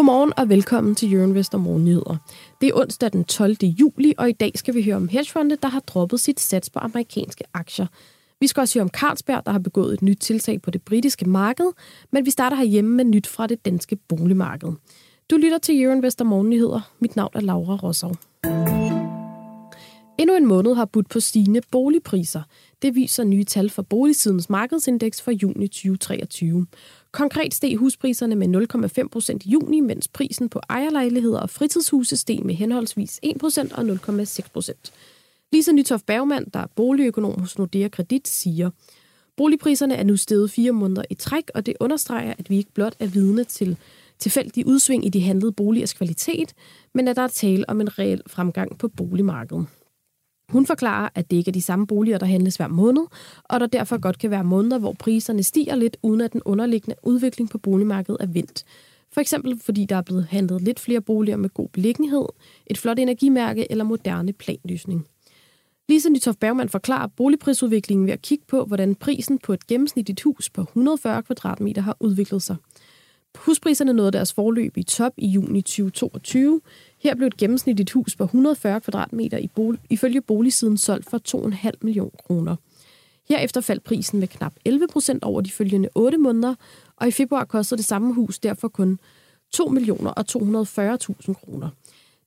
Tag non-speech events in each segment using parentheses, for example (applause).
Godmorgen og velkommen til Jørgen Vester Morgennyheder. Det er onsdag den 12. juli, og i dag skal vi høre om hedgefonde, der har droppet sit sats på amerikanske aktier. Vi skal også høre om Carlsberg, der har begået et nyt tiltag på det britiske marked, men vi starter herhjemme med nyt fra det danske boligmarked. Du lytter til Jørgen Vester Morgennyheder. Mit navn er Laura Rossov. Endnu en måned har budt på stigende boligpriser. Det viser nye tal for Boligsidens markedsindeks for juni 2023. Konkret steg huspriserne med 0,5 procent i juni, mens prisen på ejerlejligheder og fritidshuse steg med henholdsvis 1 procent og 0,6 procent. Lisa Nytoft Bergmann, der er boligøkonom hos Nordea Kredit, siger, Boligpriserne er nu steget fire måneder i træk, og det understreger, at vi ikke blot er vidne til tilfældige udsving i de handlede boligers kvalitet, men at der er tale om en reel fremgang på boligmarkedet. Hun forklarer, at det ikke er de samme boliger, der handles hver måned, og der derfor godt kan være måneder, hvor priserne stiger lidt, uden at den underliggende udvikling på boligmarkedet er vendt. For eksempel fordi der er blevet handlet lidt flere boliger med god beliggenhed, et flot energimærke eller moderne planlysning. Lise Nytoft Bergman forklarer boligprisudviklingen ved at kigge på, hvordan prisen på et gennemsnitligt hus på 140 kvadratmeter har udviklet sig. Huspriserne nåede deres forløb i top i juni 2022. Her blev et gennemsnitligt hus på 140 kvadratmeter i bolig, ifølge boligsiden solgt for 2,5 millioner kroner. Herefter faldt prisen med knap 11 procent over de følgende 8 måneder, og i februar kostede det samme hus derfor kun 2 millioner og 240.000 kroner.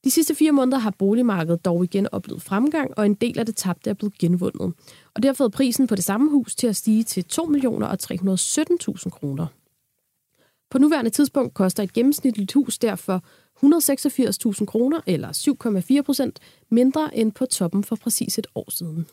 De sidste fire måneder har boligmarkedet dog igen oplevet fremgang, og en del af det tabte er blevet genvundet. Og det har fået prisen på det samme hus til at stige til 2 millioner og 317.000 kroner. På nuværende tidspunkt koster et gennemsnitligt hus derfor 186.000 kroner, eller 7,4 procent, mindre end på toppen for præcis et år siden.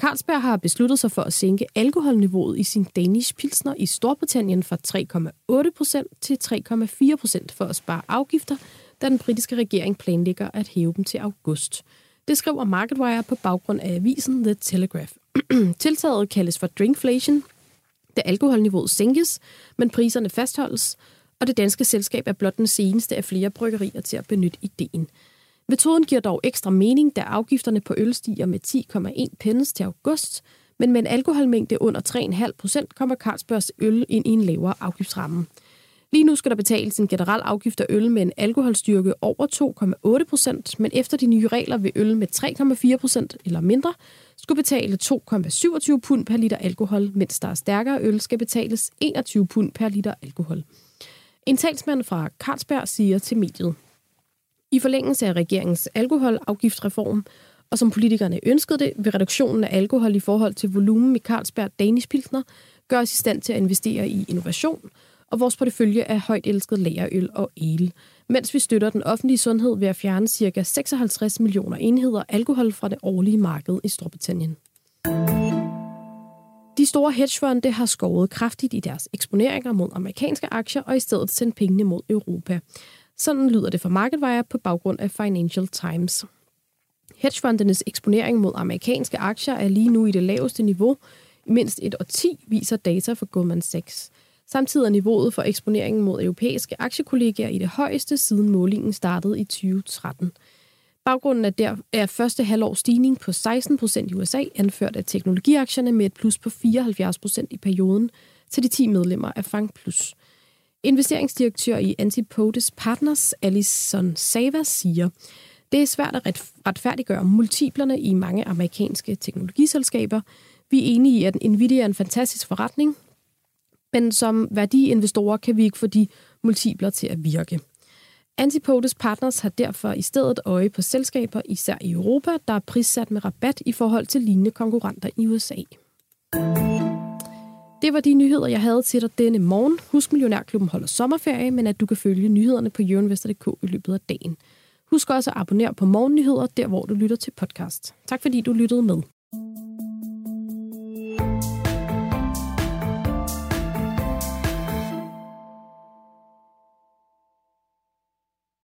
Carlsberg har besluttet sig for at sænke alkoholniveauet i sin Danish Pilsner i Storbritannien fra 3,8% til 3,4% for at spare afgifter, da den britiske regering planlægger at hæve dem til august. Det skriver MarketWire på baggrund af avisen The Telegraph. (clears throat) Tiltaget kaldes for drinkflation, da alkoholniveauet sænkes, men priserne fastholdes, og det danske selskab er blot den seneste af flere bryggerier til at benytte ideen. Metoden giver dog ekstra mening, da afgifterne på øl stiger med 10,1 pence til august, men med en alkoholmængde under 3,5 procent kommer Carlsbergs øl ind i en lavere afgiftsramme. Lige nu skal der betales en generel afgift af øl med en alkoholstyrke over 2,8 procent, men efter de nye regler vil øl med 3,4 procent eller mindre skulle betale 2,27 pund per liter alkohol, mens der er stærkere øl skal betales 21 pund per liter alkohol. En talsmand fra Carlsberg siger til mediet, i forlængelse af regeringens alkoholafgiftsreform, og som politikerne ønskede det, vil reduktionen af alkohol i forhold til volumen i Carlsberg Danish Pilsner gøres i stand til at investere i innovation, og vores portefølje er højt elsket lagerøl og el, mens vi støtter den offentlige sundhed ved at fjerne ca. 56 millioner enheder alkohol fra det årlige marked i Storbritannien. De store hedgefonde har skåret kraftigt i deres eksponeringer mod amerikanske aktier og i stedet sendt pengene mod Europa. Sådan lyder det for MarketWire på baggrund af Financial Times. Hedgefondenes eksponering mod amerikanske aktier er lige nu i det laveste niveau i mindst et årti, viser data fra Goldman Sachs. Samtidig er niveauet for eksponeringen mod europæiske aktiekollegaer i det højeste siden målingen startede i 2013. Baggrunden er, der, er første halvårs stigning på 16 procent i USA, anført af teknologiaktierne med et plus på 74 procent i perioden til de 10 medlemmer af Fang Plus. Investeringsdirektør i Antipodes Partners, Alison Sava, siger, det er svært at retfærdiggøre multiplerne i mange amerikanske teknologiselskaber. Vi er enige i, at Nvidia er en fantastisk forretning, men som værdiinvestorer kan vi ikke få de multipler til at virke. Antipodes Partners har derfor i stedet øje på selskaber, især i Europa, der er prissat med rabat i forhold til lignende konkurrenter i USA. Det var de nyheder, jeg havde til dig denne morgen. Husk, Millionærklubben holder sommerferie, men at du kan følge nyhederne på jørenvester.dk i løbet af dagen. Husk også at abonnere på morgennyheder, der hvor du lytter til podcast. Tak fordi du lyttede med.